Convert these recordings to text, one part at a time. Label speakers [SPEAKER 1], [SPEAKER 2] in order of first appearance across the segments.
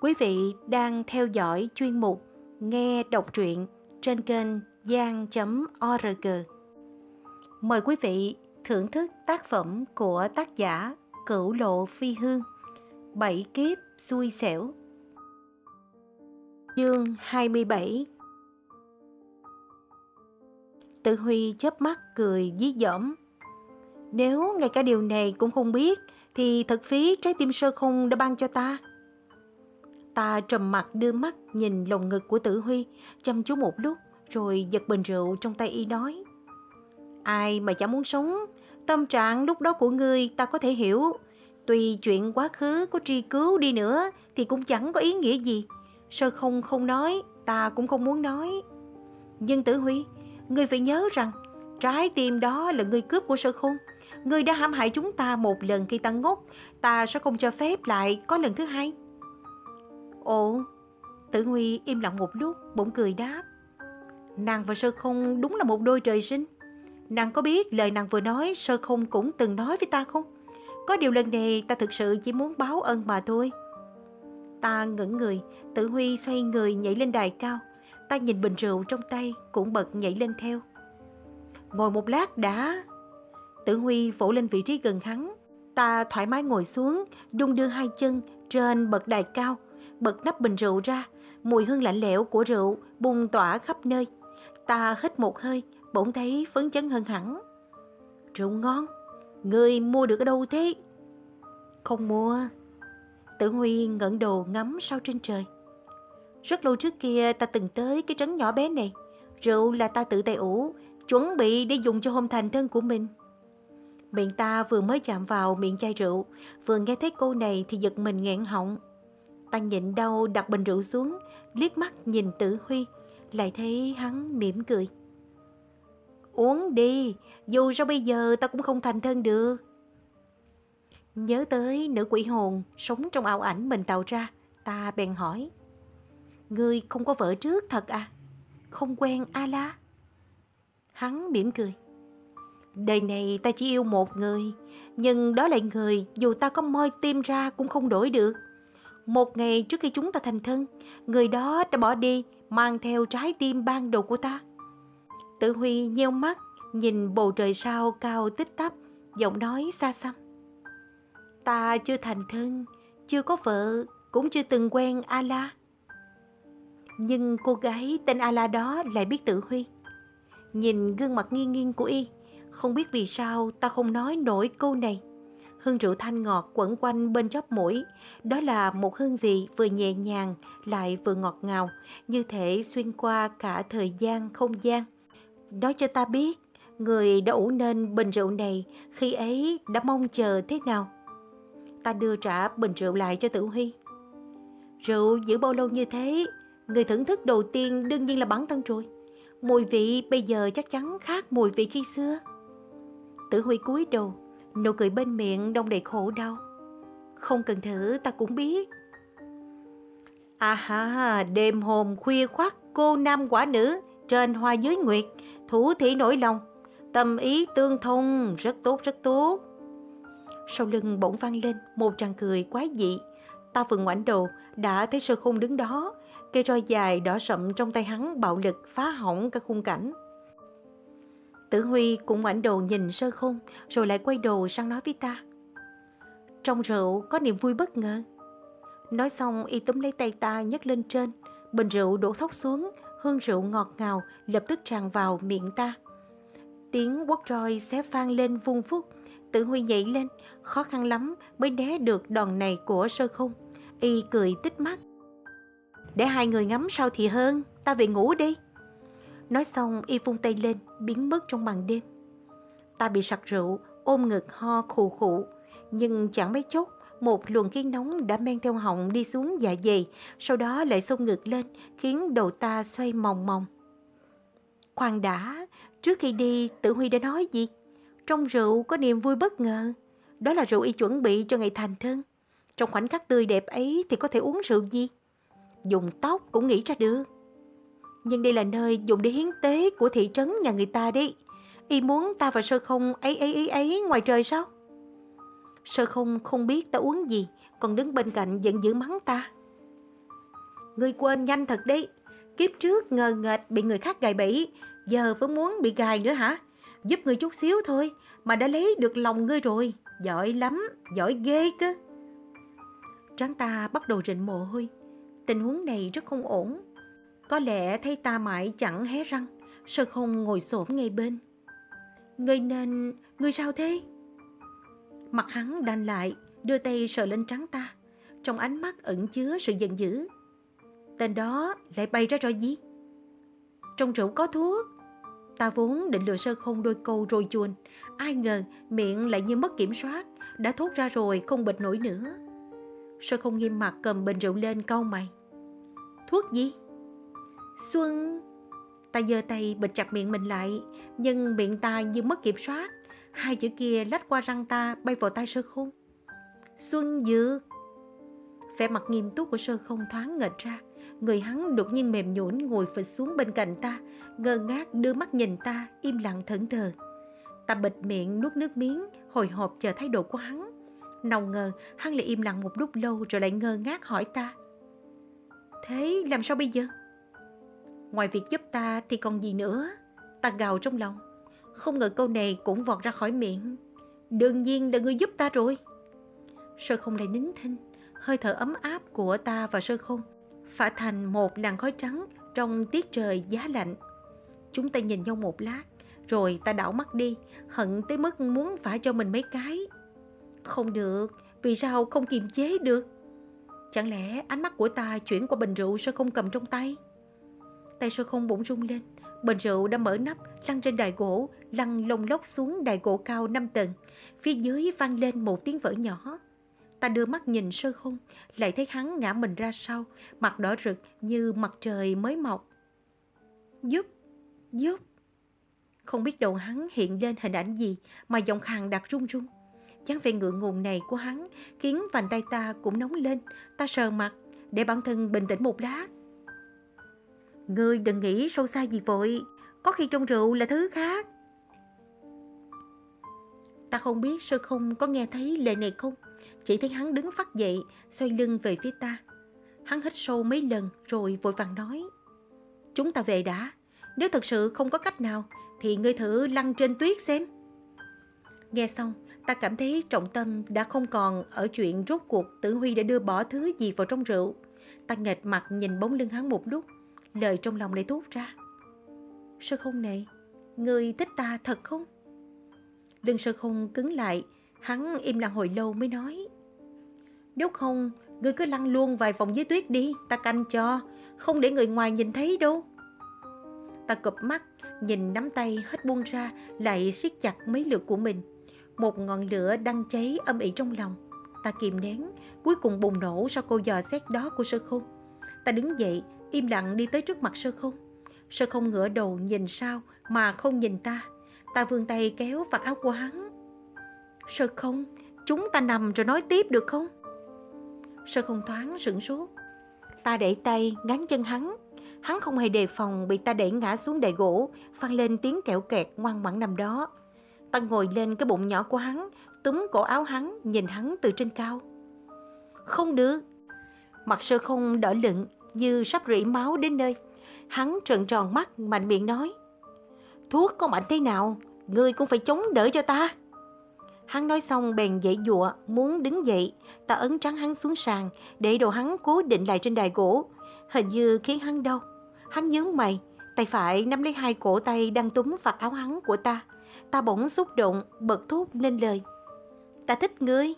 [SPEAKER 1] Quý vị đang theo dõi chuyên mục Nghe đọc truyện trên kênh gian.org. Mời quý vị thưởng thức tác phẩm của tác giả Cửu Lộ Phi Hương, Bảy kiếp xui xẻo, Chương 27 Tự Huy chớp mắt cười dí dỏm. Nếu ngay cả điều này cũng không biết, Thì thật phí trái tim sơ khung đã ban cho ta. Ta trầm mặt đưa mắt nhìn lồng ngực của tử Huy, Chăm chú một lúc, Rồi giật bình rượu trong tay y nói. Ai mà chẳng muốn sống? Tâm trạng lúc đó của ngươi ta có thể hiểu. Tuy chuyện quá khứ có tri cứu đi nữa Thì cũng chẳng có ý nghĩa gì. Sơ không không nói, Ta cũng không muốn nói. Nhưng tử Huy, Ngươi phải nhớ rằng, Trái tim đó là ngươi cướp của sơ không. Ngươi đã hãm hại chúng ta một lần khi ta ngốc, Ta sẽ không cho phép lại có lần thứ hai. Ồ, Tử Huy im lặng một lúc, Bỗng cười đáp. Nàng và sơ không đúng là một đôi trời sinh. Nàng có biết lời nàng vừa nói, Sơ không cũng từng nói với ta không? Có điều lần này ta thực sự chỉ muốn báo ân mà thôi. Ta ngẩn người, Tử Huy xoay người nhảy lên đài cao. Ta nhìn bình rượu trong tay, Cũng bật nhảy lên theo. Ngồi một lát đã. Tử Huy vỗ lên vị trí gần hắn. Ta thoải mái ngồi xuống, Đung đưa hai chân trên bậc đài cao Bật nắp bình rượu ra. Mùi hương lạnh lẽo của rượu bùng tỏa khắp nơi. Ta hít một hơi, Bỗng thấy phấn chấn hơn hẳn. Rượu ngon, Người mua được ở đâu thế? Không mua. Tử Huy ngẩng đầu ngắm sao trên trời. Rất lâu trước kia ta từng tới cái trấn nhỏ bé này. Rượu là ta tự tay ủ, Chuẩn bị để dùng cho hôm thành thân của mình. Miệng ta vừa mới chạm vào miệng chai rượu, Vừa nghe thấy câu này thì giật mình nghẹn họng. Ta nhịn đau đặt bình rượu xuống, Liếc mắt nhìn tử Huy, Lại thấy hắn mỉm cười. Uống đi, Dù sao bây giờ ta cũng không thành thân được. Nhớ tới nữ quỷ hồn Sống trong ảo ảnh mình tạo ra, Ta bèn hỏi, Ngươi không có vợ trước thật à? Không quen A-la? Hắn mỉm cười, Đời này ta chỉ yêu một người, Nhưng đó là người Dù ta có moi tim ra cũng không đổi được một ngày trước khi chúng ta thành thân, người đó đã bỏ đi, mang theo trái tim ban đầu của ta. Tử Huy nheo mắt, nhìn bầu trời sao cao tích tắp, giọng nói xa xăm. Ta chưa thành thân, chưa có vợ, cũng chưa từng quen A-la. Nhưng cô gái tên A-la đó lại biết Tử Huy. Nhìn gương mặt nghiêng nghiêng của y, không biết vì sao ta không nói nổi câu này hương rượu thanh ngọt quẩn quanh bên chóp mũi. Đó là một hương vị vừa nhẹ nhàng lại vừa ngọt ngào, như thể xuyên qua cả thời gian, không gian. Nói cho ta biết, người đã ủ nên bình rượu này khi ấy đã mong chờ thế nào. Ta đưa trả bình rượu lại cho Tử Huy. Rượu giữ bao lâu như thế, người thưởng thức đầu tiên đương nhiên là bản thân rồi. Mùi vị bây giờ chắc chắn khác mùi vị khi xưa. Tử Huy cúi đầu, Nụ cười bên miệng đông đầy khổ đau. Không cần thử ta cũng biết. À ha, đêm hôm khuya khoắt cô nam quả nữ trên hoa dưới nguyệt, thủ thủy nổi lòng, tâm ý tương thông, rất tốt rất tốt. Sau lưng bỗng vang lên một tràng cười quái dị. Ta vừa ngoảnh đầu đã thấy sơ khung đứng đó, cây roi dài đỏ sậm trong tay hắn bạo lực phá hỏng cả khung cảnh. Tử Huy cũng ngoảnh đầu nhìn sơ khung rồi lại quay đầu sang nói với ta. Trong rượu có niềm vui bất ngờ. Nói xong y túm lấy tay ta nhấc lên trên, bình rượu đổ thốc xuống, hương rượu ngọt ngào lập tức tràn vào miệng ta. Tiếng quất roi xé vang lên vung phúc, Tử Huy nhảy lên, khó khăn lắm mới né được đòn này của sơ khung. Y cười tích mắt. Để hai người ngắm sao thì hơn, ta về ngủ đi. Nói xong y vung tay lên, biến mất trong màn đêm. Ta bị sặc rượu, ôm ngực ho khù khụ, nhưng chẳng mấy chốc, một luồng khí nóng đã men theo họng đi xuống dạ dày, sau đó lại xông ngực lên, khiến đầu ta xoay mòng mòng. Khoan đã, trước khi đi, Tử Huy đã nói gì? Trong rượu có niềm vui bất ngờ. Đó là rượu y chuẩn bị cho ngày thành thân. Trong khoảnh khắc tươi đẹp ấy thì có thể uống rượu gì? Dùng tóc cũng nghĩ ra được. Nhưng đây là nơi dùng để hiến tế của thị trấn nhà người ta đi. Y muốn ta và sơ không ấy ấy ấy ấy ngoài trời sao? Sơ không không biết ta uống gì, còn đứng bên cạnh giận dữ mắng ta. Ngươi quên nhanh thật đấy. Kiếp trước ngờ nghệch bị người khác gài bẫy, giờ vẫn muốn bị gài nữa hả? Giúp ngươi chút xíu thôi, mà đã lấy được lòng ngươi rồi. Giỏi lắm, giỏi ghê cơ. Tráng ta bắt đầu rịn mồ hôi. Tình huống này rất không ổn. Có lẽ thấy ta mãi chẳng hé răng, sơ không ngồi xổm ngay bên. Ngươi nên... ngươi sao thế? Mặt hắn đan lại, đưa tay sờ lên trắng ta. Trong ánh mắt ẩn chứa sự giận dữ. Tên đó lại bay ra rồi gì? Trong rượu có thuốc. Ta vốn định lừa sơ không đôi câu rồi chuồn. Ai ngờ miệng lại như mất kiểm soát. Đã thốt ra rồi không bịch nổi nữa. Sơ không nghiêm mặt cầm bình rượu lên câu mày. Thuốc gì? Xuân... Ta giơ tay bịt chặt miệng mình lại, nhưng miệng ta như mất kiểm soát. Hai chữ kia lách qua răng ta bay vào tay sơ khung. Xuân dược. Vẻ mặt nghiêm túc của sơ không thoáng nghệch ra. Người hắn đột nhiên mềm nhũn ngồi phịch xuống bên cạnh ta, ngơ ngác đưa mắt nhìn ta, im lặng thẫn thờ. Ta bịt miệng nuốt nước miếng, hồi hộp chờ thái độ của hắn. Nào ngờ, hắn lại im lặng một lúc lâu rồi lại ngơ ngác hỏi ta. Thế làm sao bây giờ? Ngoài việc giúp ta thì còn gì nữa? Ta gào trong lòng. Không ngờ câu này cũng vọt ra khỏi miệng. Đương nhiên là người giúp ta rồi. Sơ không lại nín thinh, hơi thở ấm áp của ta và sơ không phả thành một làn khói trắng trong tiết trời giá lạnh. Chúng ta nhìn nhau một lát, rồi ta đảo mắt đi, hận tới mức muốn vả cho mình mấy cái. Không được, vì sao không kiềm chế được? Chẳng lẽ ánh mắt của ta chuyển qua bình rượu sơ không cầm trong tay? Tay sơ không bỗng rung lên, bình rượu đã mở nắp, lăn trên đài gỗ, lăn lông lốc xuống đài gỗ cao 5 tầng. Phía dưới vang lên một tiếng vỡ nhỏ. Ta đưa mắt nhìn sơ không, lại thấy hắn ngã mình ra sau, mặt đỏ rực như mặt trời mới mọc. Giúp, giúp. Không biết đầu hắn hiện lên hình ảnh gì mà giọng khàn đặc run run. chán vẻ ngượng ngùng này của hắn khiến vành tay ta cũng nóng lên. Ta sờ mặt để bản thân bình tĩnh một lát. Ngươi đừng nghĩ sâu xa gì vội, có khi trong rượu là thứ khác. Ta không biết sơ không có nghe thấy lời này không, chỉ thấy hắn đứng phát dậy, xoay lưng về phía ta. Hắn hít sâu mấy lần rồi vội vàng nói. Chúng ta về đã, nếu thật sự không có cách nào thì ngươi thử lăn trên tuyết xem. Nghe xong, ta cảm thấy trọng tâm đã không còn ở chuyện rốt cuộc tử huy đã đưa bỏ thứ gì vào trong rượu. Ta nghệt mặt nhìn bóng lưng hắn một lúc, lời trong lòng lại thốt ra. Sơ không này, người thích ta thật không? Đừng sơ không cứng lại, hắn im lặng hồi lâu mới nói. Nếu không, ngươi cứ lăn luôn vài vòng dưới tuyết đi, ta canh cho, không để người ngoài nhìn thấy đâu. Ta cụp mắt, nhìn nắm tay hết buông ra, lại siết chặt mấy lượt của mình. Một ngọn lửa đang cháy âm ỉ trong lòng. Ta kìm nén, cuối cùng bùng nổ sau câu dò xét đó của sơ khung. Ta đứng dậy, im lặng đi tới trước mặt sơ không. Sơ không ngửa đầu nhìn sao mà không nhìn ta. Ta vươn tay kéo vạt áo của hắn. Sơ không, chúng ta nằm rồi nói tiếp được không? Sơ không thoáng sửng sốt. Ta đẩy tay, ngán chân hắn. Hắn không hề đề phòng bị ta đẩy ngã xuống đầy gỗ, vang lên tiếng kẹo kẹt ngoan ngoãn nằm đó. Ta ngồi lên cái bụng nhỏ của hắn, túm cổ áo hắn, nhìn hắn từ trên cao. Không được. Mặt sơ không đỏ lựng, như sắp rỉ máu đến nơi. Hắn trợn tròn mắt, mạnh miệng nói. Thuốc có mạnh thế nào, ngươi cũng phải chống đỡ cho ta. Hắn nói xong bèn dậy dụa, muốn đứng dậy. Ta ấn trắng hắn xuống sàn, để đồ hắn cố định lại trên đài gỗ. Hình như khiến hắn đau. Hắn nhớ mày, tay phải nắm lấy hai cổ tay đang túm vạt áo hắn của ta. Ta bỗng xúc động, bật thốt lên lời. Ta thích ngươi.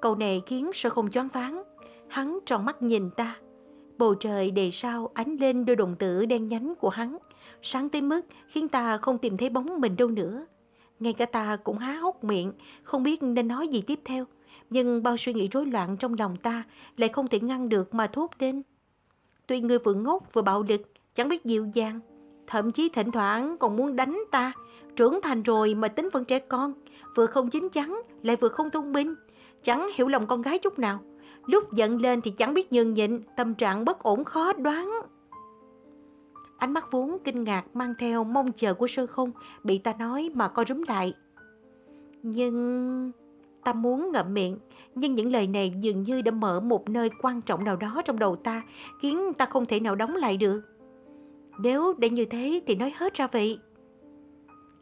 [SPEAKER 1] Câu này khiến sơ không choáng váng. Hắn tròn mắt nhìn ta. Bầu trời đề sao ánh lên đôi đồng tử đen nhánh của hắn. Sáng tới mức khiến ta không tìm thấy bóng mình đâu nữa. Ngay cả ta cũng há hốc miệng, không biết nên nói gì tiếp theo. Nhưng bao suy nghĩ rối loạn trong lòng ta lại không thể ngăn được mà thốt lên. Tuy người vừa ngốc vừa bạo lực, chẳng biết dịu dàng. Thậm chí thỉnh thoảng còn muốn đánh ta. Trưởng thành rồi mà tính vẫn trẻ con, vừa không chín chắn, lại vừa không thông minh. Chẳng hiểu lòng con gái chút nào. Lúc giận lên thì chẳng biết nhường nhịn, tâm trạng bất ổn khó đoán. Ánh mắt vốn kinh ngạc mang theo mong chờ của sơ không bị ta nói mà co rúm lại. Nhưng... Ta muốn ngậm miệng, nhưng những lời này dường như đã mở một nơi quan trọng nào đó trong đầu ta, khiến ta không thể nào đóng lại được. Nếu để như thế thì nói hết ra vậy.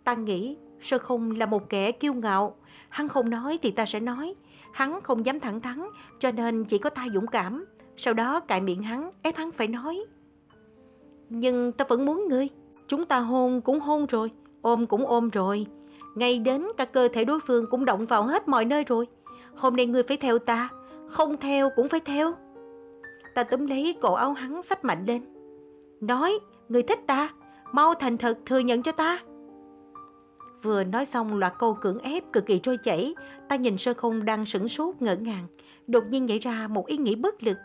[SPEAKER 1] Ta nghĩ sơ không là một kẻ kiêu ngạo, hắn không nói thì ta sẽ nói, hắn không dám thẳng thắn, cho nên chỉ có ta dũng cảm, sau đó cài miệng hắn, ép hắn phải nói. Nhưng ta vẫn muốn ngươi, chúng ta hôn cũng hôn rồi, ôm cũng ôm rồi, ngay đến cả cơ thể đối phương cũng động vào hết mọi nơi rồi. Hôm nay ngươi phải theo ta, không theo cũng phải theo. Ta túm lấy cổ áo hắn xách mạnh lên. Nói, ngươi thích ta, mau thành thật thừa nhận cho ta. Vừa nói xong loạt câu cưỡng ép cực kỳ trôi chảy, ta nhìn sơ không đang sửng sốt ngỡ ngàng, đột nhiên nhảy ra một ý nghĩ bất lực.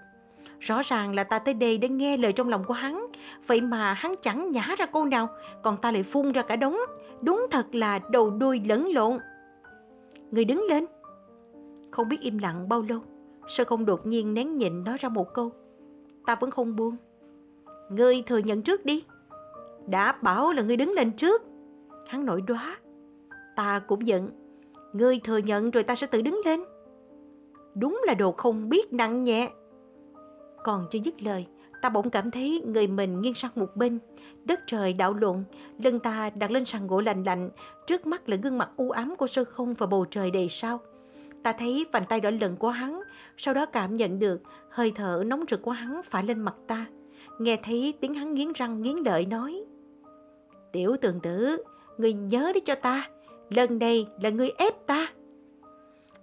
[SPEAKER 1] Rõ ràng là ta tới đây để nghe lời trong lòng của hắn, vậy mà hắn chẳng nhả ra câu nào, còn ta lại phun ra cả đống, đúng thật là đầu đuôi lẫn lộn. Người đứng lên. Không biết im lặng bao lâu, sơ không đột nhiên nén nhịn nói ra một câu. Ta vẫn không buông. Ngươi thừa nhận trước đi. Đã bảo là ngươi đứng lên trước. Hắn nổi đoá. Ta cũng giận. Ngươi thừa nhận rồi ta sẽ tự đứng lên. Đúng là đồ không biết nặng nhẹ. Còn chưa dứt lời, ta bỗng cảm thấy người mình nghiêng sang một bên. Đất trời đảo lộn, lưng ta đặt lên sàn gỗ lạnh lạnh, trước mắt là gương mặt u ám của sơ không và bầu trời đầy sao. Ta thấy vành tay đỏ lần của hắn, sau đó cảm nhận được hơi thở nóng rực của hắn phải lên mặt ta. Nghe thấy tiếng hắn nghiến răng nghiến lợi nói. Tiểu tường tử, người nhớ đi cho ta, lần này là người ép ta.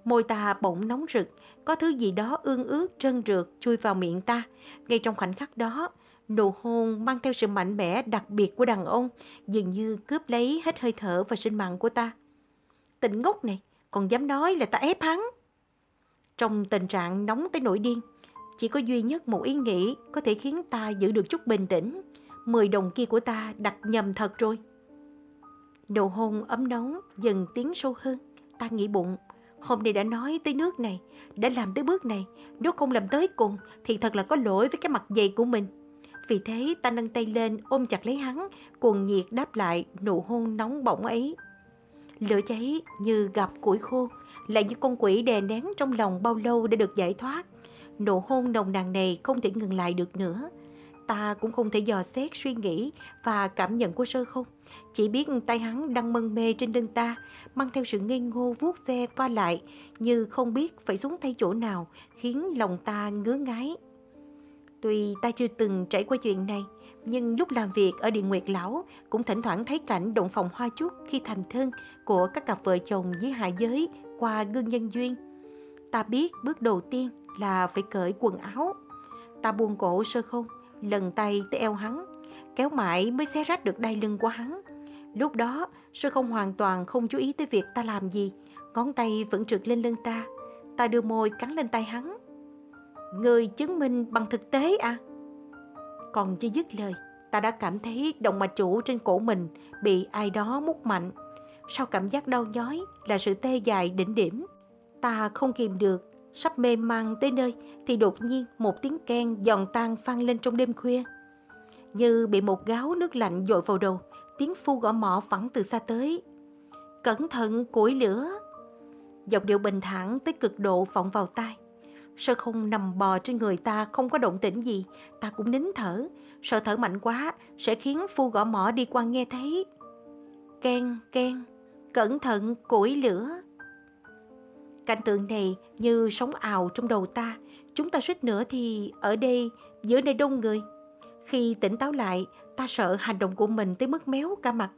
[SPEAKER 1] Môi ta bỗng nóng rực, có thứ gì đó ương ướt trơn rượt chui vào miệng ta. Ngay trong khoảnh khắc đó, nụ hôn mang theo sự mạnh mẽ đặc biệt của đàn ông dường như cướp lấy hết hơi thở và sinh mạng của ta. Tỉnh ngốc này, còn dám nói là ta ép hắn. Trong tình trạng nóng tới nỗi điên, chỉ có duy nhất một ý nghĩ có thể khiến ta giữ được chút bình tĩnh. Mười đồng kia của ta đặt nhầm thật rồi. Nụ hôn ấm nóng dần tiến sâu hơn. Ta nghĩ bụng, hôm nay đã nói tới nước này, đã làm tới bước này. Nếu không làm tới cùng thì thật là có lỗi với cái mặt dày của mình. Vì thế ta nâng tay lên ôm chặt lấy hắn, cuồng nhiệt đáp lại nụ hôn nóng bỏng ấy. Lửa cháy như gặp củi khô, lại như con quỷ đè nén trong lòng bao lâu đã được giải thoát. Nụ hôn nồng nàn này không thể ngừng lại được nữa. Ta cũng không thể dò xét suy nghĩ và cảm nhận của sơ không. Chỉ biết tay hắn đang mân mê trên lưng ta, mang theo sự ngây ngô vuốt ve qua lại, như không biết phải xuống tay chỗ nào, khiến lòng ta ngứa ngáy. Tuy ta chưa từng trải qua chuyện này, nhưng lúc làm việc ở Điện Nguyệt Lão cũng thỉnh thoảng thấy cảnh động phòng hoa chút khi thành thân của các cặp vợ chồng dưới hạ giới qua gương nhân duyên. Ta biết bước đầu tiên là phải cởi quần áo. Ta buông cổ sơ không, lần tay tới eo hắn, kéo mãi mới xé rách được đai lưng của hắn. Lúc đó, sư không hoàn toàn không chú ý tới việc ta làm gì, ngón tay vẫn trượt lên lưng ta. Ta đưa môi cắn lên tay hắn. Người chứng minh bằng thực tế à? Còn chưa dứt lời, ta đã cảm thấy động mạch chủ trên cổ mình bị ai đó mút mạnh. Sau cảm giác đau nhói là sự tê dài đỉnh điểm. Ta không kìm được, sắp mê man tới nơi thì đột nhiên một tiếng ken giòn tan vang lên trong đêm khuya. Như bị một gáo nước lạnh dội vào đầu, tiếng phu gõ mỏ phẳng từ xa tới. Cẩn thận củi lửa. Giọng điệu bình thản tới cực độ vọng vào tai. Sơ không nằm bò trên người ta không có động tĩnh gì, ta cũng nín thở. Sợ thở mạnh quá sẽ khiến phu gõ mỏ đi qua nghe thấy. Ken, ken, cẩn thận củi lửa. Cảnh tượng này như sóng ào trong đầu ta. Chúng ta suýt nữa thì ở đây, giữa nơi đông người. Khi tỉnh táo lại, ta sợ hành động của mình tới mức méo cả mặt.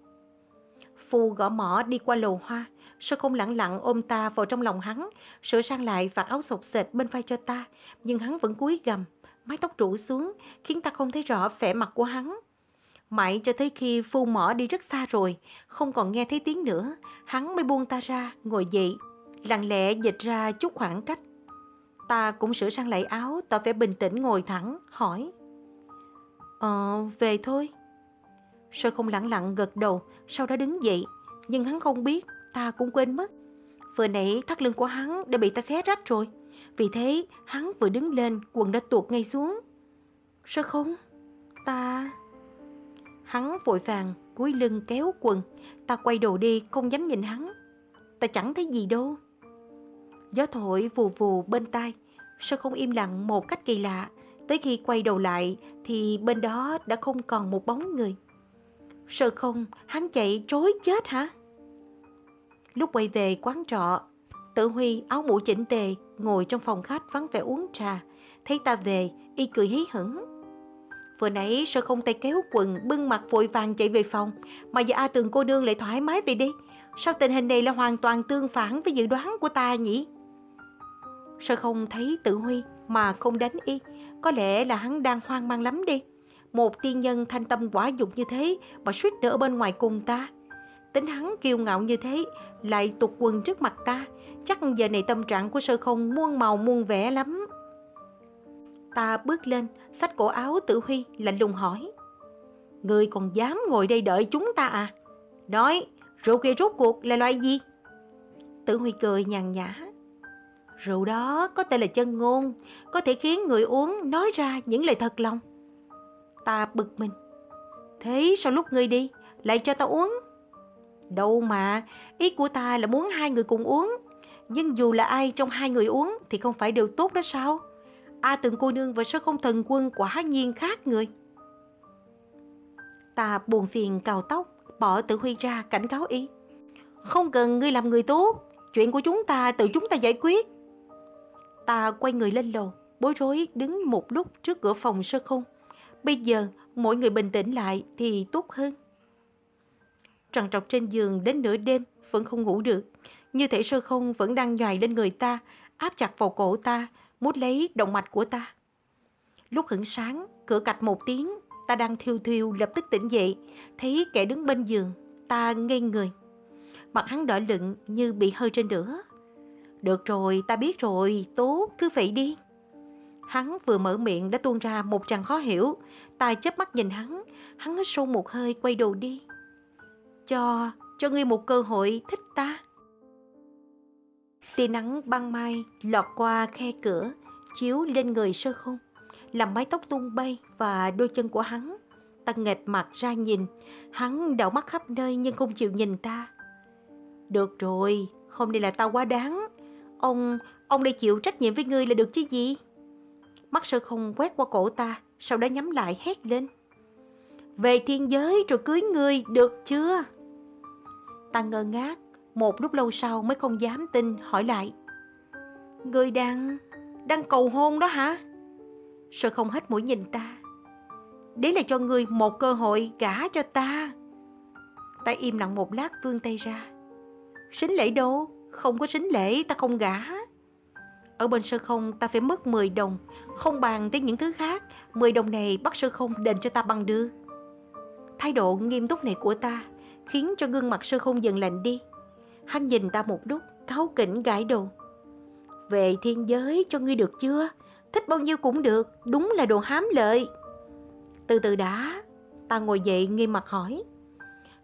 [SPEAKER 1] Phu gõ mỏ đi qua lầu hoa, Sơ không lặng lặng ôm ta vào trong lòng hắn, sửa sang lại vạt áo sọc sệt bên vai cho ta, nhưng hắn vẫn cúi gầm, mái tóc rủ xuống, khiến ta không thấy rõ vẻ mặt của hắn. Mãi cho tới khi phu mỏ đi rất xa rồi, không còn nghe thấy tiếng nữa, hắn mới buông ta ra, ngồi dậy, lặng lẽ dịch ra chút khoảng cách. Ta cũng sửa sang lại áo, tỏ vẻ bình tĩnh ngồi thẳng, hỏi. Ờ, về thôi. Sơ không lặng lặng gật đầu, sau đó đứng dậy, nhưng hắn không biết ta cũng quên mất. Vừa nãy thắt lưng của hắn đã bị ta xé rách rồi. Vì thế, hắn vừa đứng lên, quần đã tuột ngay xuống. sơ không? Ta... Hắn vội vàng, cúi lưng kéo quần. Ta quay đầu đi, không dám nhìn hắn. Ta chẳng thấy gì đâu. Gió thổi vù vù bên tai, sơ không im lặng một cách kỳ lạ. Tới khi quay đầu lại thì bên đó đã không còn một bóng người. Sơ không, hắn chạy trối chết hả? Lúc quay về quán trọ, Tự Huy áo mũ chỉnh tề, ngồi trong phòng khách vắng vẻ uống trà. Thấy ta về, y cười hí hửng. Vừa nãy sơ không tay kéo quần, bưng mặt vội vàng chạy về phòng, mà giờ A Tường cô nương lại thoải mái về đi. Sao tình hình này là hoàn toàn tương phản với dự đoán của ta nhỉ? Sơ không thấy tự Huy mà không đánh y, có lẽ là hắn đang hoang mang lắm đi. Một tiên nhân thanh tâm quả dục như thế mà suýt nữa bên ngoài cùng ta. Tính hắn kiêu ngạo như thế, lại tục quần trước mặt ta, chắc giờ này tâm trạng của sơ không muôn màu muôn vẻ lắm. Ta bước lên, xách cổ áo tử huy, lạnh lùng hỏi. Người còn dám ngồi đây đợi chúng ta à? Nói, rượu kia rốt cuộc là loại gì? Tử huy cười nhàn nhã. Rượu đó có thể là chân ngôn, có thể khiến người uống nói ra những lời thật lòng. Ta bực mình. Thế sao lúc ngươi đi, lại cho ta uống? Đâu mà, ý của ta là muốn hai người cùng uống. Nhưng dù là ai trong hai người uống thì không phải đều tốt đó sao? A từng cô nương và sơ không thần quân quả nhiên khác người. Ta buồn phiền cào tóc, bỏ tự huy ra cảnh cáo ý. Không cần ngươi làm người tốt, chuyện của chúng ta tự chúng ta giải quyết. Ta quay người lên lầu, bối rối đứng một lúc trước cửa phòng sơ khung. Bây giờ, mỗi người bình tĩnh lại thì tốt hơn. Trằn trọc trên giường đến nửa đêm vẫn không ngủ được. Như thể sơ không vẫn đang nhòi lên người ta, áp chặt vào cổ ta, mút lấy động mạch của ta. Lúc hửng sáng, cửa cạch một tiếng, ta đang thiêu thiêu lập tức tỉnh dậy, thấy kẻ đứng bên giường, ta ngây người. Mặt hắn đỏ lựng như bị hơi trên lửa. Được rồi, ta biết rồi, tốt, cứ vậy đi. Hắn vừa mở miệng đã tuôn ra một tràng khó hiểu, ta chớp mắt nhìn hắn, hắn hít sâu một hơi quay đầu đi. Cho, cho ngươi một cơ hội thích ta. Tia nắng băng mai lọt qua khe cửa, chiếu lên người sơ khung làm mái tóc tung bay và đôi chân của hắn. Ta nghệt mặt ra nhìn, hắn đảo mắt khắp nơi nhưng không chịu nhìn ta. Được rồi, hôm nay là tao quá đáng. Ông, ông đây chịu trách nhiệm với ngươi là được chứ gì? Mắt sơ không quét qua cổ ta, sau đó nhắm lại hét lên. Về thiên giới rồi cưới ngươi, được chưa? Ta ngơ ngác, một lúc lâu sau mới không dám tin, hỏi lại. Ngươi đang... đang cầu hôn đó hả? sơ không hết mũi nhìn ta. Đấy là cho ngươi một cơ hội gả cho ta. Ta im lặng một lát vươn tay ra. Sính lễ đâu? Không có sính lễ ta không gả. Ở bên sơ không ta phải mất 10 đồng, không bàn tới những thứ khác. 10 đồng này bắt sơ không đền cho ta bằng đưa. Thái độ nghiêm túc này của ta khiến cho gương mặt sơ không dần lạnh đi. Hắn nhìn ta một lúc, cáu kỉnh gãi đầu. Về thiên giới cho ngươi được chưa? Thích bao nhiêu cũng được, đúng là đồ hám lợi. Từ từ đã, ta ngồi dậy nghiêm mặt hỏi.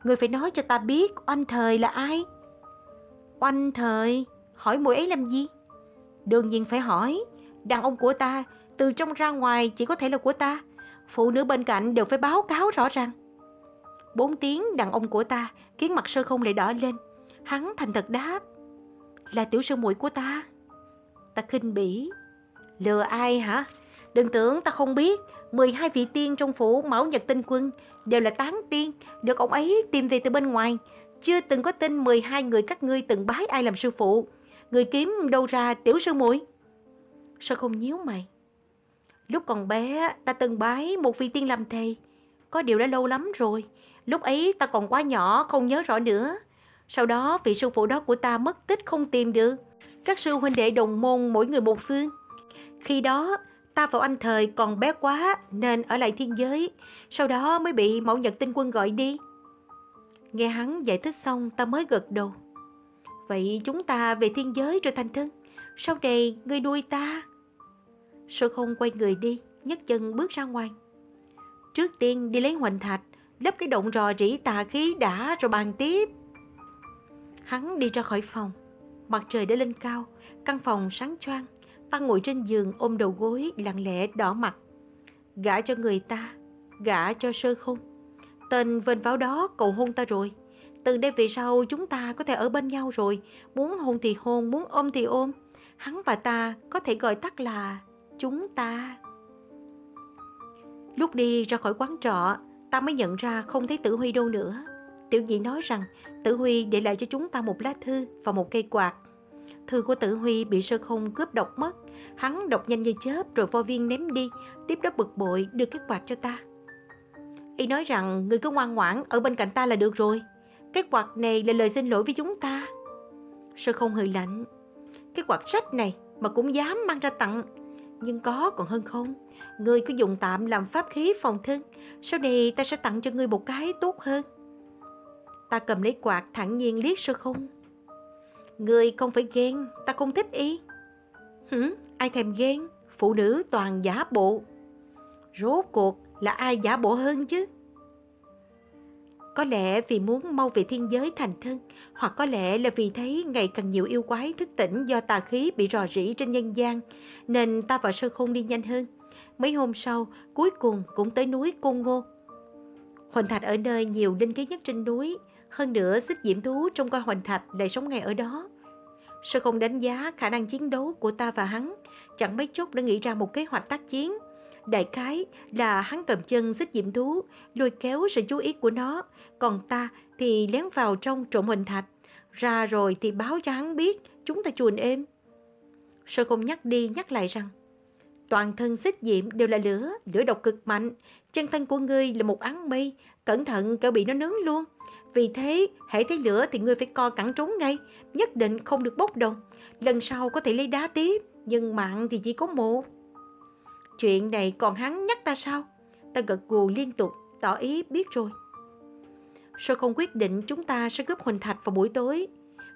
[SPEAKER 1] Ngươi phải nói cho ta biết oanh thời là ai? Oanh thời? Hỏi mùi ấy làm gì? Đương nhiên phải hỏi, đàn ông của ta, từ trong ra ngoài chỉ có thể là của ta. Phụ nữ bên cạnh đều phải báo cáo rõ ràng. Bốn tiếng đàn ông của ta khiến mặt sơ không lại đỏ lên. Hắn thành thật đáp. Là tiểu sư muội của ta. Ta khinh bỉ. Lừa ai hả? Đừng tưởng ta không biết. 12 vị tiên trong phủ Mão Nhật Tinh Quân đều là tán tiên, được ông ấy tìm về từ bên ngoài. Chưa từng có tin 12 người các ngươi từng bái ai làm sư phụ. Người kiếm đâu ra tiểu sư muội? Sao không nhíu mày? Lúc còn bé, ta từng bái một vị tiên làm thầy. Có điều đã lâu lắm rồi. Lúc ấy ta còn quá nhỏ, không nhớ rõ nữa. Sau đó vị sư phụ đó của ta mất tích không tìm được. Các sư huynh đệ đồng môn mỗi người một phương. Khi đó ta vào anh thời còn bé quá nên ở lại thiên giới. Sau đó mới bị mẫu nhật tinh quân gọi đi. Nghe hắn giải thích xong ta mới gật đầu. Vậy chúng ta về thiên giới rồi thành thân. Sau này ngươi nuôi ta. Sơ không quay người đi, nhấc chân bước ra ngoài. Trước tiên đi lấy hoành thạch, lấp cái động rò rỉ tà khí đã rồi bàn tiếp. Hắn đi ra khỏi phòng, mặt trời đã lên cao, căn phòng sáng choang, ta ngồi trên giường ôm đầu gối lặng lẽ đỏ mặt. Gả cho người ta, gả cho sơ không. Tên vên vào đó cầu hôn ta rồi. Từ đây về sau chúng ta có thể ở bên nhau rồi, muốn hôn thì hôn, muốn ôm thì ôm. hắn và ta có thể gọi tắt là chúng ta. Lúc đi ra khỏi quán trọ, ta mới nhận ra không thấy Tử Huy đâu nữa. Tiểu Dị nói rằng Tử Huy để lại cho chúng ta một lá thư và một cây quạt. Thư của Tử Huy bị sơ không cướp đọc mất. Hắn đọc nhanh như chớp rồi vo viên ném đi, tiếp đó bực bội đưa cái quạt cho ta. Y nói rằng người cứ ngoan ngoãn ở bên cạnh ta là được rồi. Cái quạt này là lời xin lỗi với chúng ta. Sơ không hơi lạnh. Cái quạt sách này mà cũng dám mang ra tặng. Nhưng có còn hơn không. Ngươi cứ dùng tạm làm pháp khí phòng thân. Sau này ta sẽ tặng cho ngươi một cái tốt hơn. Ta cầm lấy quạt thẳng nhiên liếc sơ không. Ngươi không phải ghen, ta không thích y. Hử, ai thèm ghen, phụ nữ toàn giả bộ. Rốt cuộc là ai giả bộ hơn chứ? Có lẽ vì muốn mau về thiên giới thành thân, hoặc có lẽ là vì thấy ngày càng nhiều yêu quái thức tỉnh do tà khí bị rò rỉ trên nhân gian, nên ta và sơ khôn đi nhanh hơn. Mấy hôm sau, cuối cùng cũng tới núi Côn Ngô. Hoành Thạch ở nơi nhiều linh khí nhất trên núi, hơn nữa xích diễm thú trong coi Hoành Thạch lại sống ngay ở đó. Sơ không đánh giá khả năng chiến đấu của ta và hắn, chẳng mấy chốc đã nghĩ ra một kế hoạch tác chiến. Đại khái là hắn cầm chân xích diễm thú, lôi kéo sự chú ý của nó, còn ta thì lén vào trong trộm hình Thạch. Ra rồi thì báo cho hắn biết chúng ta chuồn êm. Sơ không nhắc đi nhắc lại rằng Toàn thân xích diệm đều là lửa, lửa độc cực mạnh. Chân thân của ngươi là một áng mây, cẩn thận kẻo bị nó nướng luôn. Vì thế, hãy thấy lửa thì ngươi phải co cẳng trốn ngay, nhất định không được bốc đồng. Lần sau có thể lấy đá tiếp, nhưng mạng thì chỉ có một. Chuyện này còn hắn nhắc ta sao? Ta gật gù liên tục, tỏ ý biết rồi. Sao không quyết định chúng ta sẽ cướp huỳnh thạch vào buổi tối?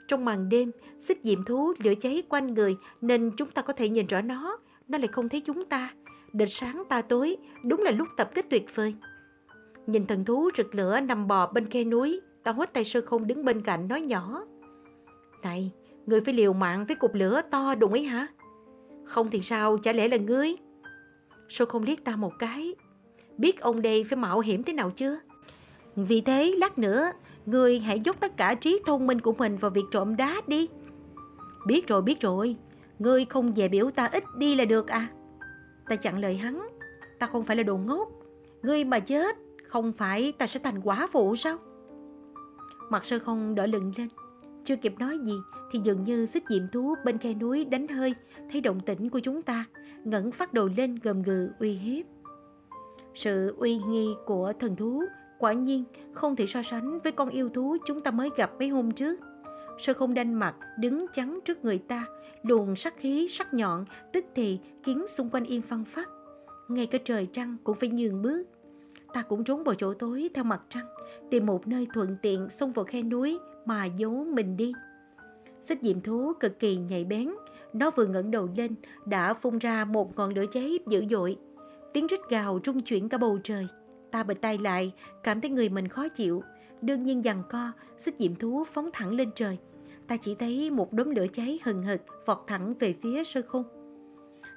[SPEAKER 1] Trong màn đêm, xích diệm thú lửa cháy quanh người nên chúng ta có thể nhìn rõ nó, nó lại không thấy chúng ta. Địch sáng ta tối, đúng là lúc tập kết tuyệt vời. Nhìn thần thú rực lửa nằm bò bên khe núi, ta hốt tay sơ không đứng bên cạnh nói nhỏ. Này, người phải liều mạng với cục lửa to đụng ấy hả? Không thì sao, chả lẽ là ngươi? Sơ không liếc ta một cái. Biết ông đây phải mạo hiểm thế nào chưa? Vì thế, lát nữa, người hãy dốc tất cả trí thông minh của mình vào việc trộm đá đi. Biết rồi, biết rồi. Ngươi không về biểu ta ít đi là được à? Ta chặn lời hắn. Ta không phải là đồ ngốc. Ngươi mà chết, không phải ta sẽ thành quả phụ sao? Mặt sơ không đỡ lừng lên. Chưa kịp nói gì thì dường như xích diệm thú bên khe núi đánh hơi thấy động tĩnh của chúng ta, ngẩng phát đầu lên gầm gừ uy hiếp. Sự uy nghi của thần thú quả nhiên không thể so sánh với con yêu thú chúng ta mới gặp mấy hôm trước. Sơ không đanh mặt đứng chắn trước người ta, luồng sắc khí sắc nhọn, tức thì khiến xung quanh im phăng phát. Ngay cả trời trăng cũng phải nhường bước. Ta cũng trốn vào chỗ tối theo mặt trăng, tìm một nơi thuận tiện xông vào khe núi mà giấu mình đi. Xích diệm thú cực kỳ nhạy bén, nó vừa ngẩng đầu lên đã phun ra một ngọn lửa cháy dữ dội. Tiếng rít gào trung chuyển cả bầu trời. Ta bịt tay lại, cảm thấy người mình khó chịu. Đương nhiên dằn co, xích diệm thú phóng thẳng lên trời. Ta chỉ thấy một đốm lửa cháy hừng hực vọt thẳng về phía sơ không.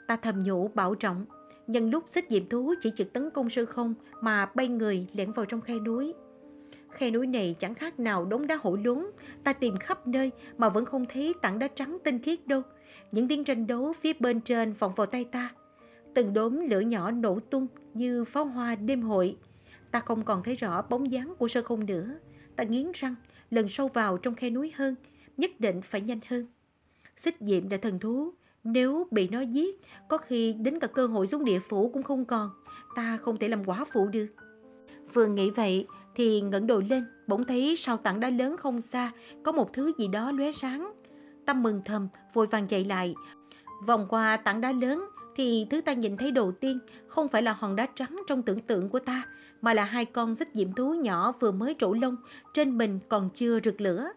[SPEAKER 1] Ta thầm nhủ bảo trọng, nhân lúc xích diệm thú chỉ trực tấn công sơ không mà bay người lẻn vào trong khe núi. Khe núi này chẳng khác nào đống đá hổ lốn, ta tìm khắp nơi mà vẫn không thấy tảng đá trắng tinh khiết đâu. Những tiếng tranh đấu phía bên trên vọng vào tay ta. Từng đốm lửa nhỏ nổ tung như pháo hoa đêm hội. Ta không còn thấy rõ bóng dáng của sơ không nữa. Ta nghiến răng, lần sâu vào trong khe núi hơn, nhất định phải nhanh hơn. Xích diệm là thần thú, nếu bị nó giết, có khi đến cả cơ hội xuống địa phủ cũng không còn. Ta không thể làm quả phụ được. Vừa nghĩ vậy thì ngẩng đầu lên, bỗng thấy sau tảng đá lớn không xa có một thứ gì đó lóe sáng. Tâm mừng thầm, vội vàng chạy lại. Vòng qua tảng đá lớn thì thứ ta nhìn thấy đầu tiên không phải là hòn đá trắng trong tưởng tượng của ta, mà là hai con xích diễm thú nhỏ vừa mới trổ lông, trên mình còn chưa rực lửa.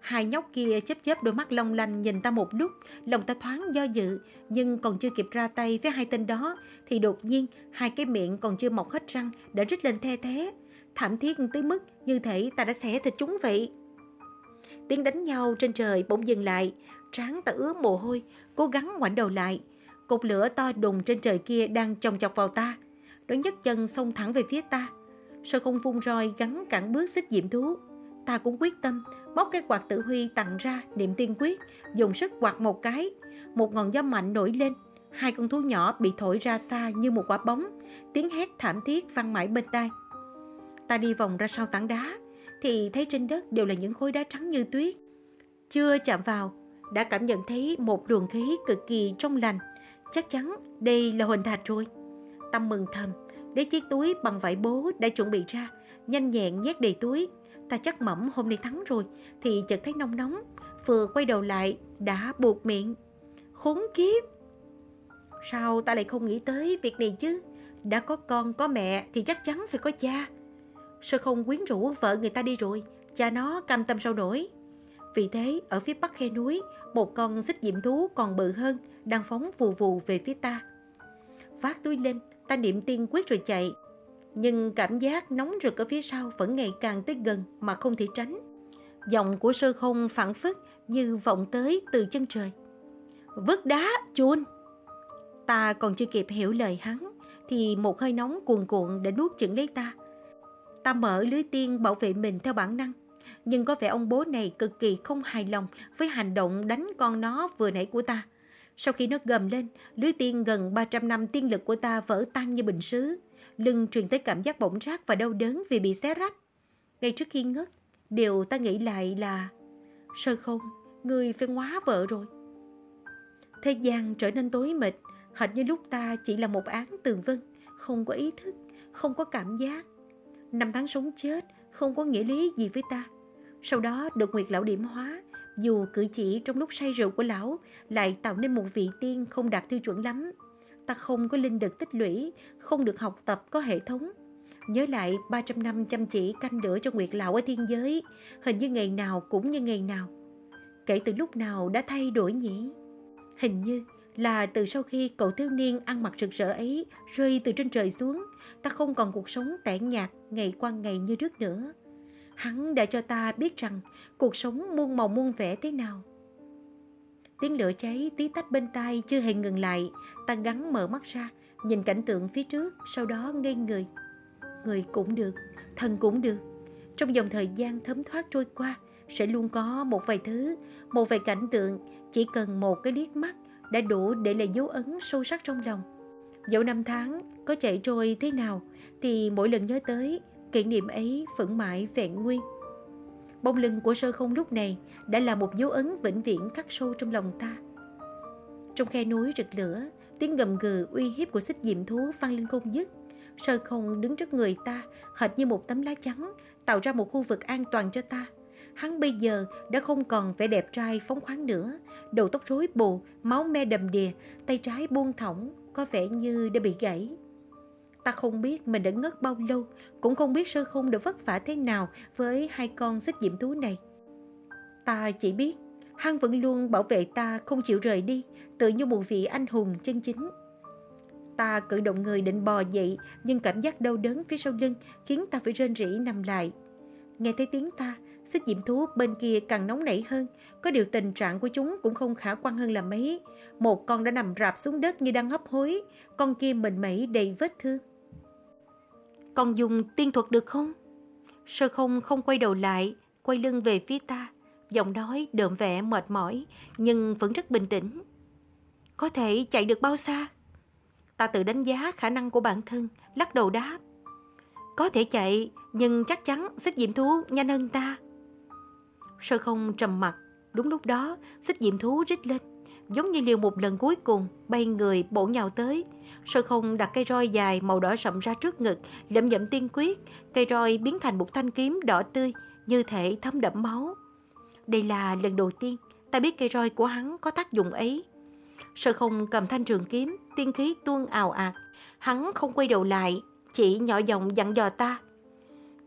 [SPEAKER 1] Hai nhóc kia chớp chớp đôi mắt long lanh nhìn ta một lúc, lòng ta thoáng do dự, nhưng còn chưa kịp ra tay với hai tên đó, thì đột nhiên hai cái miệng còn chưa mọc hết răng đã rít lên the thế, thảm thiết tới mức như thể ta đã xẻ thịt chúng vậy. Tiếng đánh nhau trên trời bỗng dừng lại, trán ta ứa mồ hôi, cố gắng ngoảnh đầu lại. Cột lửa to đùng trên trời kia đang chồng chọc vào ta. Nó nhấc chân xông thẳng về phía ta. Sao không vung roi gắn cản bước xích diệm thú. ta cũng quyết tâm, móc cái quạt tự huy tặng ra, niệm tiên quyết, dùng sức quạt một cái. Một ngọn gió mạnh nổi lên, hai con thú nhỏ bị thổi ra xa như một quả bóng, tiếng hét thảm thiết vang mãi bên tai. Ta đi vòng ra sau tảng đá, thì thấy trên đất đều là những khối đá trắng như tuyết. Chưa chạm vào, đã cảm nhận thấy một luồng khí cực kỳ trong lành. Chắc chắn đây là huỳnh thạch rồi. Tâm mừng thầm, lấy chiếc túi bằng vải bố đã chuẩn bị ra, nhanh nhẹn nhét đầy túi. Ta chắc mẩm hôm nay thắng rồi, thì chợt thấy nóng nóng, vừa quay đầu lại đã buộc miệng. Khốn kiếp! Sao ta lại không nghĩ tới việc này chứ? Đã có con có mẹ thì chắc chắn phải có cha. Sơ không quyến rũ vợ người ta đi rồi, cha nó cam tâm sao nổi. Vì thế, ở phía bắc khe núi, một con xích diệm thú còn bự hơn, đang phóng vù vù về phía ta. Vác túi lên, ta niệm tiên quyết rồi chạy. Nhưng cảm giác nóng rực ở phía sau vẫn ngày càng tới gần mà không thể tránh. Giọng của sơ không phản phức như vọng tới từ chân trời. Vứt đá, chuôn! Ta còn chưa kịp hiểu lời hắn, thì một hơi nóng cuồn cuộn đã nuốt chửng lấy ta. Ta mở lưới tiên bảo vệ mình theo bản năng. Nhưng có vẻ ông bố này cực kỳ không hài lòng với hành động đánh con nó vừa nãy của ta. Sau khi nó gầm lên, lưới tiên gần 300 năm tiên lực của ta vỡ tan như bình sứ. Lưng truyền tới cảm giác bỗng rát và đau đớn vì bị xé rách. Ngay trước khi ngất, điều ta nghĩ lại là Sơ không, người phải ngóa vợ rồi. Thế gian trở nên tối mịt, hệt như lúc ta chỉ là một án tường vân, không có ý thức, không có cảm giác. Năm tháng sống chết không có nghĩa lý gì với ta. Sau đó được Nguyệt Lão điểm hóa, dù cử chỉ trong lúc say rượu của lão lại tạo nên một vị tiên không đạt tiêu chuẩn lắm. Ta không có linh lực tích lũy, không được học tập có hệ thống. Nhớ lại 300 năm chăm chỉ canh đỡ cho Nguyệt Lão ở thiên giới, hình như ngày nào cũng như ngày nào. Kể từ lúc nào đã thay đổi nhỉ? Hình như là từ sau khi cậu thiếu niên ăn mặc rực rỡ ấy rơi từ trên trời xuống, ta không còn cuộc sống tẻ nhạt ngày qua ngày như trước nữa. Hắn đã cho ta biết rằng cuộc sống muôn màu muôn vẻ thế nào. Tiếng lửa cháy tí tách bên tai chưa hề ngừng lại, ta gắn mở mắt ra, nhìn cảnh tượng phía trước, sau đó ngây người. Người cũng được, thần cũng được. Trong dòng thời gian thấm thoát trôi qua, sẽ luôn có một vài thứ, một vài cảnh tượng, chỉ cần một cái liếc mắt đã đủ để lại dấu ấn sâu sắc trong lòng. Dẫu năm tháng có chạy trôi thế nào thì mỗi lần nhớ tới kỷ niệm ấy vẫn mãi vẹn nguyên. Bông lưng của sơ không lúc này đã là một dấu ấn vĩnh viễn khắc sâu trong lòng ta. Trong khe núi rực lửa, tiếng gầm gừ uy hiếp của xích diệm thú vang lên không dứt. Sơ không đứng trước người ta, hệt như một tấm lá trắng, tạo ra một khu vực an toàn cho ta. Hắn bây giờ đã không còn vẻ đẹp trai phóng khoáng nữa, đầu tóc rối bù, máu me đầm đìa, tay trái buông thõng, có vẻ như đã bị gãy. Ta không biết mình đã ngất bao lâu, cũng không biết sơ không đã vất vả thế nào với hai con xích diễm thú này. Ta chỉ biết, hắn vẫn luôn bảo vệ ta không chịu rời đi, tự như một vị anh hùng chân chính. Ta cử động người định bò dậy, nhưng cảm giác đau đớn phía sau lưng khiến ta phải rên rỉ nằm lại. Nghe thấy tiếng ta, xích diễm thú bên kia càng nóng nảy hơn, có điều tình trạng của chúng cũng không khả quan hơn là mấy. Một con đã nằm rạp xuống đất như đang hấp hối, con kia mình mẩy đầy vết thương. Con dùng tiên thuật được không? Sơ không không quay đầu lại, quay lưng về phía ta, giọng nói đượm vẻ mệt mỏi, nhưng vẫn rất bình tĩnh. Có thể chạy được bao xa? Ta tự đánh giá khả năng của bản thân, lắc đầu đáp. Có thể chạy, nhưng chắc chắn xích diễm thú nhanh hơn ta. Sơ không trầm mặt, đúng lúc đó xích diệm thú rít lên, giống như liều một lần cuối cùng, bay người bổ nhào tới. Sơ không đặt cây roi dài màu đỏ sậm ra trước ngực, lậm nhậm tiên quyết, cây roi biến thành một thanh kiếm đỏ tươi, như thể thấm đẫm máu. Đây là lần đầu tiên ta biết cây roi của hắn có tác dụng ấy. Sơ không cầm thanh trường kiếm, tiên khí tuôn ào ạt. Hắn không quay đầu lại, chỉ nhỏ giọng dặn dò ta.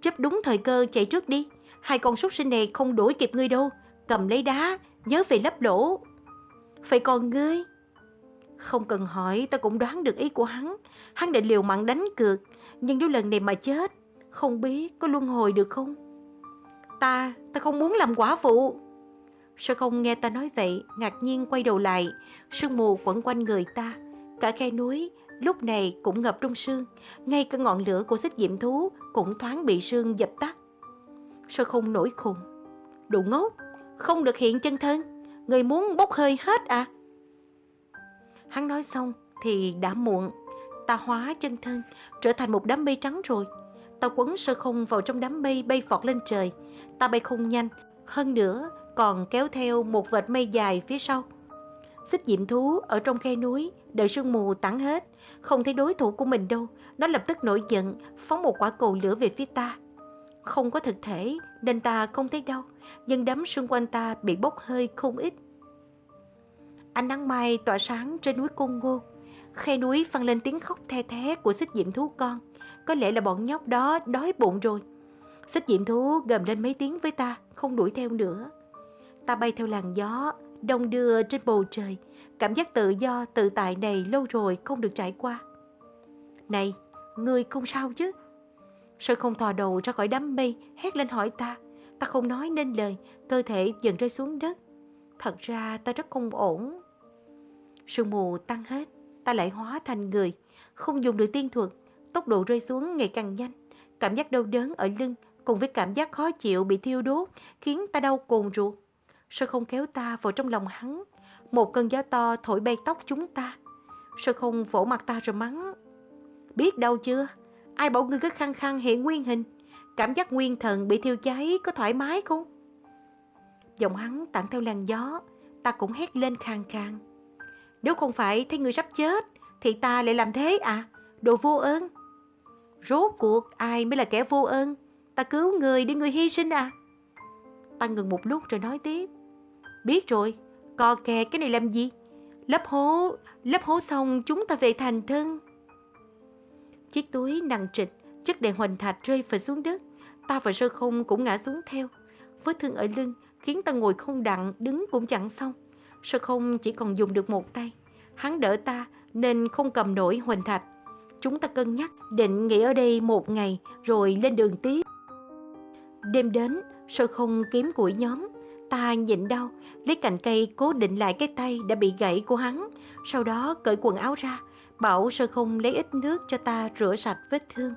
[SPEAKER 1] Chấp đúng thời cơ chạy trước đi, hai con súc sinh này không đuổi kịp ngươi đâu, cầm lấy đá, nhớ về lấp lỗ. Phải còn ngươi? Không cần hỏi, ta cũng đoán được ý của hắn. Hắn định liều mạng đánh cược, nhưng nếu lần này mà chết, không biết có luân hồi được không? Ta, ta không muốn làm quả phụ. Sao không nghe ta nói vậy, ngạc nhiên quay đầu lại, sương mù quẩn quanh người ta. Cả khe núi lúc này cũng ngập trong sương, ngay cả ngọn lửa của xích diệm thú cũng thoáng bị sương dập tắt. Sơ không nổi khùng. Đồ ngốc, không được hiện chân thân, người muốn bốc hơi hết à? Hắn nói xong thì đã muộn, ta hóa chân thân, trở thành một đám mây trắng rồi. Ta quấn sơ không vào trong đám mây bay vọt lên trời. Ta bay không nhanh, hơn nữa còn kéo theo một vệt mây dài phía sau. Xích diệm thú ở trong khe núi, đợi sương mù tản hết, không thấy đối thủ của mình đâu. Nó lập tức nổi giận, phóng một quả cầu lửa về phía ta. Không có thực thể nên ta không thấy đâu, nhưng đám xung quanh ta bị bốc hơi không ít. Ánh nắng mai tỏa sáng trên núi Côn Ngô. Khe núi vang lên tiếng khóc the thé của xích diệm thú con. Có lẽ là bọn nhóc đó đói bụng rồi. Xích diệm thú gầm lên mấy tiếng với ta, không đuổi theo nữa. Ta bay theo làn gió, đông đưa trên bầu trời. Cảm giác tự do, tự tại này lâu rồi không được trải qua. Này, ngươi không sao chứ? Sơ không thò đầu ra khỏi đám mây, hét lên hỏi ta. Ta không nói nên lời, cơ thể dần rơi xuống đất. Thật ra ta rất không ổn. Sương mù tăng hết, ta lại hóa thành người, không dùng được tiên thuật, tốc độ rơi xuống ngày càng nhanh. Cảm giác đau đớn ở lưng cùng với cảm giác khó chịu bị thiêu đốt khiến ta đau cồn ruột. Sơ không kéo ta vào trong lòng hắn, một cơn gió to thổi bay tóc chúng ta. Sơ không vỗ mặt ta rồi mắng. Biết đâu chưa, ai bảo ngươi cứ khăng khăng hiện nguyên hình, cảm giác nguyên thần bị thiêu cháy có thoải mái không? Giọng hắn tặng theo làn gió, ta cũng hét lên khang khang Nếu không phải thấy người sắp chết, thì ta lại làm thế à? Đồ vô ơn. Rốt cuộc ai mới là kẻ vô ơn? Ta cứu người để người hy sinh à? Ta ngừng một lúc rồi nói tiếp. Biết rồi, co kè cái này làm gì? Lấp hố, lấp hố xong chúng ta về thành thân. Chiếc túi nặng trịch, chất đèn hoành thạch rơi phịch xuống đất. Ta và sơ không cũng ngã xuống theo. Vết thương ở lưng khiến ta ngồi không đặng, đứng cũng chẳng xong. Sơ không chỉ còn dùng được một tay. Hắn đỡ ta nên không cầm nổi hoành thạch. Chúng ta cân nhắc định nghỉ ở đây một ngày rồi lên đường tiếp. Đêm đến, sơ không kiếm củi nhóm. Ta nhịn đau, lấy cành cây cố định lại cái tay đã bị gãy của hắn. Sau đó cởi quần áo ra, bảo sơ không lấy ít nước cho ta rửa sạch vết thương.